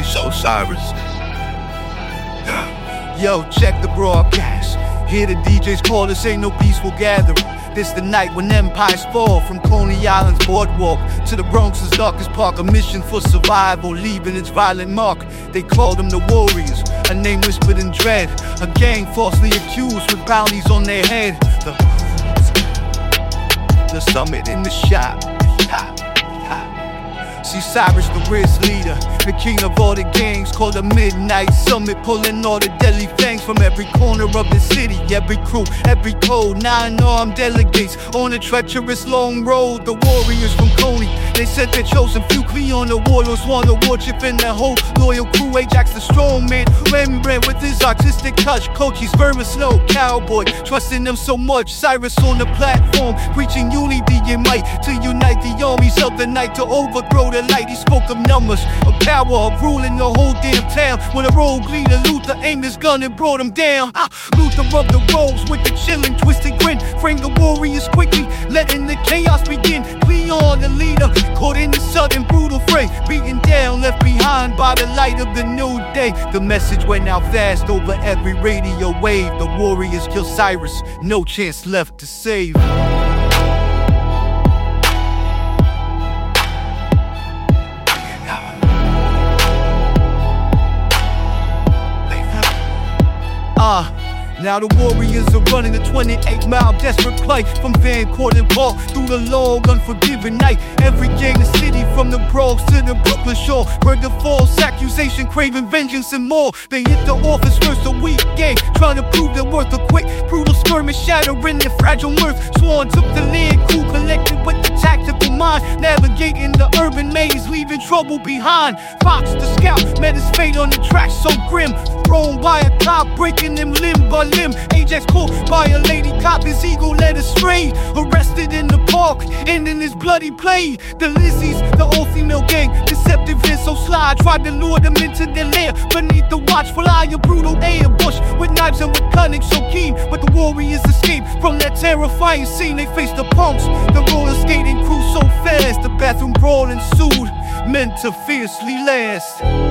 Osiris. Yo, check the broadcast. Hear the DJs call, this ain't no peaceful gathering. This the night when empires fall from Coney Island's boardwalk to the Bronx's darkest park. A mission for survival, leaving its violent mark. They called them the Warriors, a name whispered in dread. A gang falsely accused with bounties on their head. The, the summit in the shop. See Cyrus, the Riffs leader, the king of all the gangs, called the Midnight Summit, pulling all the deadly fangs from every corner of the city, every crew, every code. Nine armed delegates on a treacherous long road. The warriors from Coney, they said their chosen few. Cleon the warlords want the warship in their whole loyal crew. Ajax the strong man, Rembrandt with his artistic touch. Cochise, Vermin Snow, cowboy, trusting them so much. Cyrus on the platform, preaching unity and might to unite the armies of the night to overthrow the light. He spoke of numbers, power, of ruling the whole damn town. When a rogue leader, Luther aimed his gun and brought him down. Ah, Luther rubbed the robes with the chilling, twisted grin. Framed the warriors quickly, letting the chaos begin. Cleon, the leader, caught in the sudden brutal fray. Beaten down, left behind by the light of the new day. The message went out fast over every radio wave. The warriors kill Cyrus, no chance left to save. Ah. Now the Warriors are running a 28 mile desperate play from Van Cortlandt Park through the long, unforgiving night. Every gang in the city from the Bronx to the Brooklyn shore heard the false accusation, craving vengeance and more. They hit the office first a weak gang, trying to prove their worth. A quick, brutal skirmish shattering their fragile mirth. Swan took the lead, crew collected with the tactical mind, navigating the urban maze, leaving trouble behind. Fox the scout met his fate on the track so grim, thrown by a cop, breaking him limb by limb. Ajax caught by a lady cop, his ego led astray. Arrested in the park, ending his bloody play. The Lizzies, the all female gang, deceptive and so sly, tried to lure them into their lair. Beneath the watchful eye of brutal ambush, with knives and with cunning so keen. But the warriors escaped from that terrifying scene. They faced the punks, the roller skating crew so fast. The bathroom brawl ensued, meant to fiercely last.